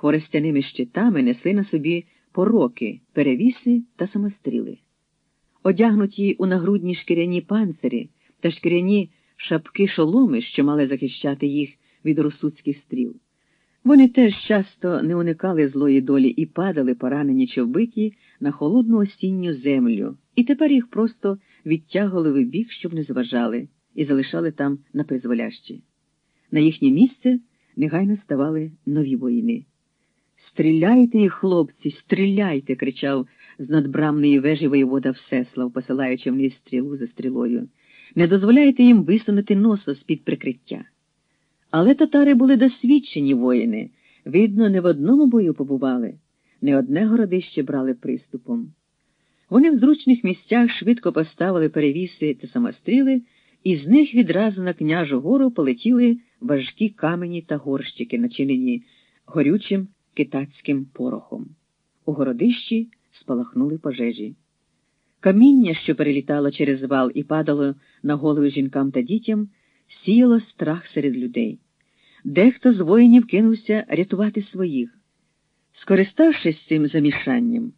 хворостяними щитами несли на собі пороки, перевіси та самостріли. Одягнуті у нагрудні шкіряні панцири та шкіряні шапки шоломи, що мали захищати їх від русуцьких стріл. Вони теж часто не уникали злої долі і падали, поранені чи вбиті, на холодну осінню землю, і тепер їх просто відтягували в бік, щоб не зважали, і залишали там на призволящі. На їхнє місце негайно ставали нові воїни. Стріляйте, їх, хлопці, стріляйте, кричав з надбрамної вежі воєвода Всеслав, посилаючи вниз стрілу за стрілою. Не дозволяйте їм висунути носа з-під прикриття. Але татари були досвідчені воїни, видно, не в одному бою побували, не одне городище брали приступом. Вони в зручних місцях швидко поставили перевіси та самостріли, і з них відразу на княжу гору полетіли важкі камені та горщики, начинені горючим китацьким порохом. У городищі спалахнули пожежі. Каміння, що перелітало через вал і падало на голови жінкам та дітям, сіяло страх серед людей. Дехто з воїнів кинувся рятувати своїх. Скориставшись цим замішанням,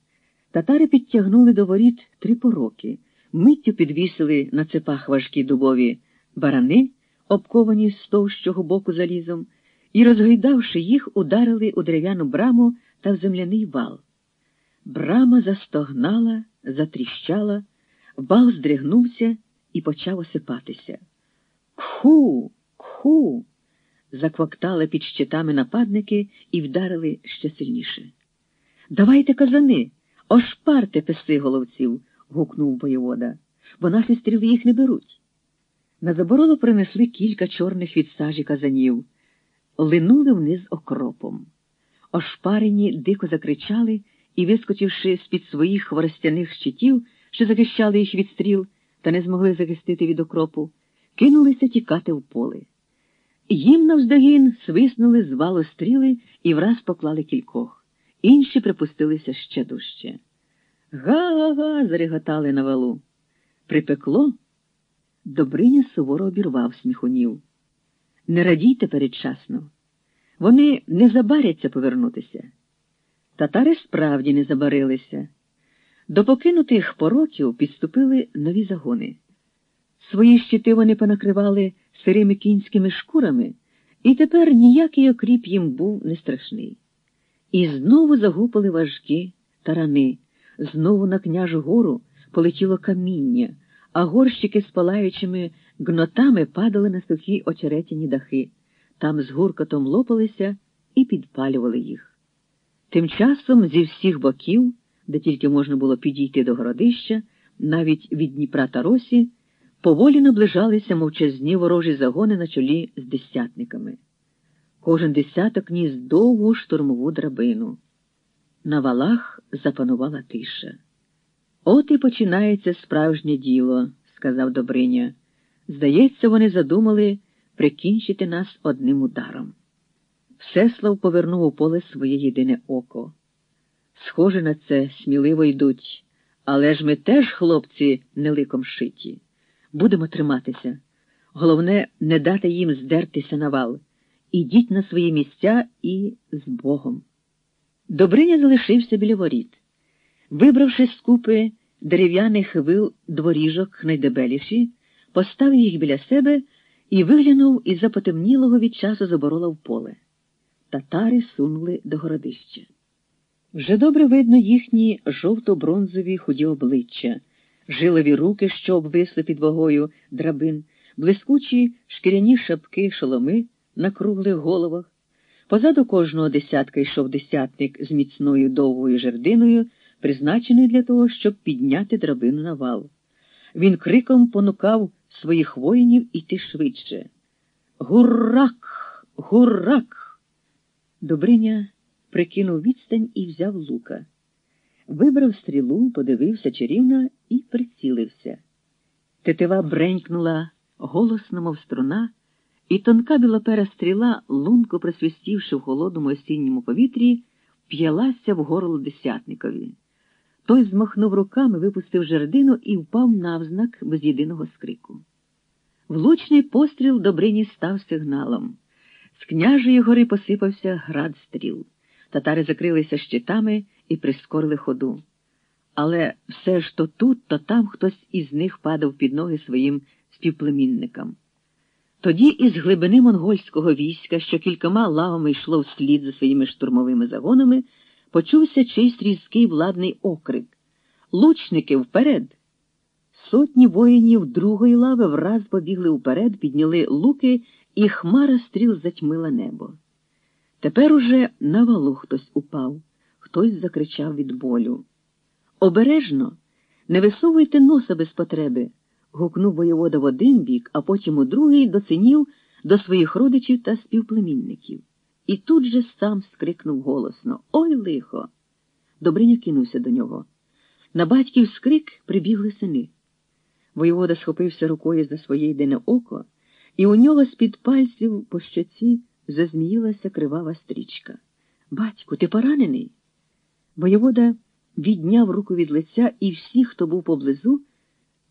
татари підтягнули до воріт три пороки, миттю підвісили на цепах важкі дубові барани, обковані з товщого боку залізом, і, розгойдавши їх, ударили у дерев'яну браму та в земляний вал. Брама застогнала, затріщала, вал здригнувся і почав осипатися. Кху, кху. заквактали під щитами нападники і вдарили ще сильніше. Давайте казани, ошпарте песи головців, гукнув воєвода, бо наші стріли їх не беруть. На заборолу принесли кілька чорних від сажі казанів, линули вниз окропом. Ошпарені дико закричали і, вискочивши з-під своїх хворостяних щитів, що захищали їх від стріл та не змогли захистити від окропу, кинулися тікати в поле. Їм навздогін свиснули з валу стріли і враз поклали кількох. Інші припустилися ще дужче. Га-га-га. зареготали на валу. Припекло. Добриня суворо обірвав сміхунів. Не радійте передчасно. Вони не забаряться повернутися. Татари справді не забарилися. До покинутих пороків підступили нові загони. Свої щити вони понакривали сирими кінськими шкурами, і тепер ніякий окріп їм був не страшний. І знову загупали важкі тарани, знову на княжу гору полетіло каміння, а горщики з палаючими гнотами падали на сухі очеретяні дахи, там з гуркотом лопалися і підпалювали їх. Тим часом зі всіх боків, де тільки можна було підійти до городища, навіть від Дніпра та Росі, поволі наближалися мовчазні ворожі загони на чолі з десятниками. Кожен десяток ніс довгу штурмову драбину. На валах запанувала тиша. От і починається справжнє діло, сказав Добриня. Здається, вони задумали прикінчити нас одним ударом. Всеслав повернув у поле своє єдине око. Схоже на це, сміливо йдуть, але ж ми теж, хлопці, не ликом шиті. Будемо триматися. Головне, не дати їм здертися на вал. Ідіть на свої місця і з Богом. Добриня залишився біля воріт. Вибравши з купи дерев'яних вил дворіжок найдебеліші, поставив їх біля себе і виглянув із запотемнілого від часу заборола в поле. Татари сунули до городища. Вже добре видно їхні жовто-бронзові худі обличчя, жилові руки, що обвисли під вагою драбин, блискучі шкіряні шапки шоломи на круглих головах. Позаду кожного десятка йшов десятник з міцною довгою жердиною, призначений для того, щоб підняти драбину на вал. Він криком понукав своїх воїнів іти швидше. Гуррак! Гуррак! Добриня прикинув відстань і взяв лука. Вибрав стрілу, подивився чарівно і прицілився. Тетива бренькнула голосно, мов струна, і тонка білопера стріла, лунко просвистівши в холодному осінньому повітрі, вп'ялася в горло десятникові. Той змахнув руками, випустив жердину і впав навзнак без єдиного скрику. Влучний постріл Добрині став сигналом. З княжої гори посипався град стріл. Татари закрилися щитами і прискорили ходу. Але все ж то тут, то там хтось із них падав під ноги своїм співплемінникам. Тоді із глибини монгольського війська, що кількома лавами йшло вслід за своїми штурмовими загонами, почувся чийсь різкий владний окрик. Лучники вперед! Сотні воїнів другої лави враз побігли вперед, підняли луки, і хмара стріл затьмила небо. Тепер уже на валу хтось упав, хтось закричав від болю. Обережно, не висовуйте носа без потреби, гукнув воєвода в один бік, а потім у другий доцінів до своїх родичів та співплемінників. І тут же сам скрикнув голосно Ой лихо! Добриня кинувся до нього. На батьків скрик прибігли сини. Воєвода схопився рукою за своє йдене око, і у нього з-під пальців по щоці зазміїлася кривава стрічка. Батьку, ти поранений? Воєвода відняв руку від лиця, і всі, хто був поблизу,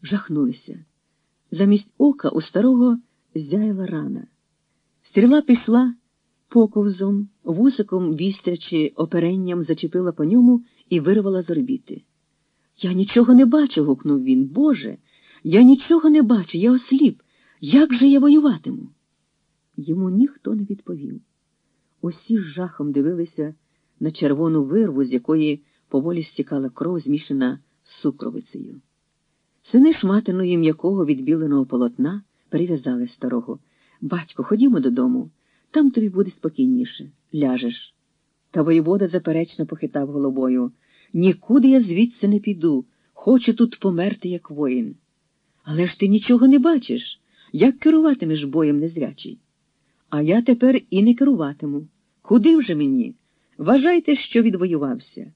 жахнулися. Замість ока у старого зяяла рана. Стріла пішла поковзом, вусиком вістрячи оперенням, зачепила по ньому і вирвала з орбіти. Я нічого не бачу, гукнув він. Боже, я нічого не бачу, я осліп. Як же я воюватиму? Йому ніхто не відповів. Усі з жахом дивилися на червону вирву, з якої поволі стікала кров, змішана з сукровицею. Сини шматиної м'якого відбіленого полотна перев'язали старого. Батько, ходімо додому, там тобі буде спокійніше, ляжеш. Та воєвода заперечно похитав головою. Нікуди я звідси не піду, хочу тут померти, як воїн. Але ж ти нічого не бачиш. Як керуватимеш боєм незрячий? А я тепер і не керуватиму. Куди вже мені? Вважайте, що відвоювався.